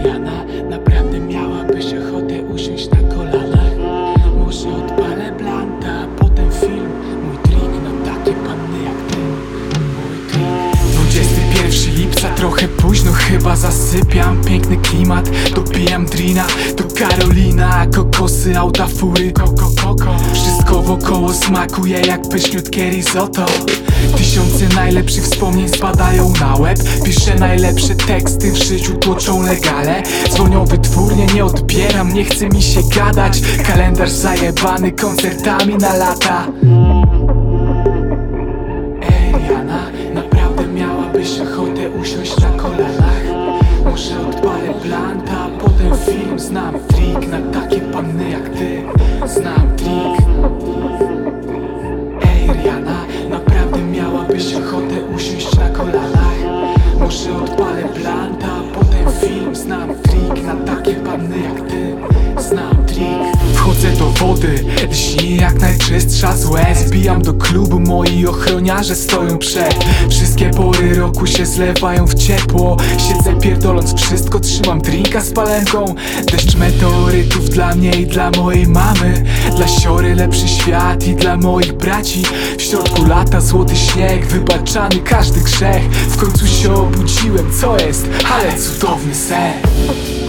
Juliana Naprawdę miałabyś ochotę usiąść na kolana. Trochę późno chyba zasypiam. Piękny klimat, dopijam drina. To Karolina, kokosy, auta, fury, koko, koko. Wszystko wokoło smakuje jak pyszniutkie risotto. Tysiące najlepszych wspomnień spadają na łeb. Piszę najlepsze teksty, w życiu tłoczą legale. Dzwonią wytwórnie, nie odbieram, nie chce mi się gadać. Kalendarz zajebany koncertami na lata usiąść na kolanach. Może odpalę blanta, a potem film. Znam trik na takie panny jak ty. Znam trik. Ej Rihanna, naprawdę miałabyś ochotę usiąść na kolanach? Może odpalę blanta, a potem film. Znam trik na takie panny jak ty. Znam trik. Wchodzę do wody, lśni jak najczystsza z łez. Wbijam do klubu, moi ochroniarze stoją przed. Wszystkie się zlewają w ciepło. Siedzę pierdoląc wszystko, trzymam drinka z palenką. Deszcz meteorytów dla mnie i dla mojej mamy. Dla siory lepszy świat i dla moich braci. W środku lata złoty śnieg, wybaczany każdy grzech. W końcu się obudziłem, co jest, ale cudowny sen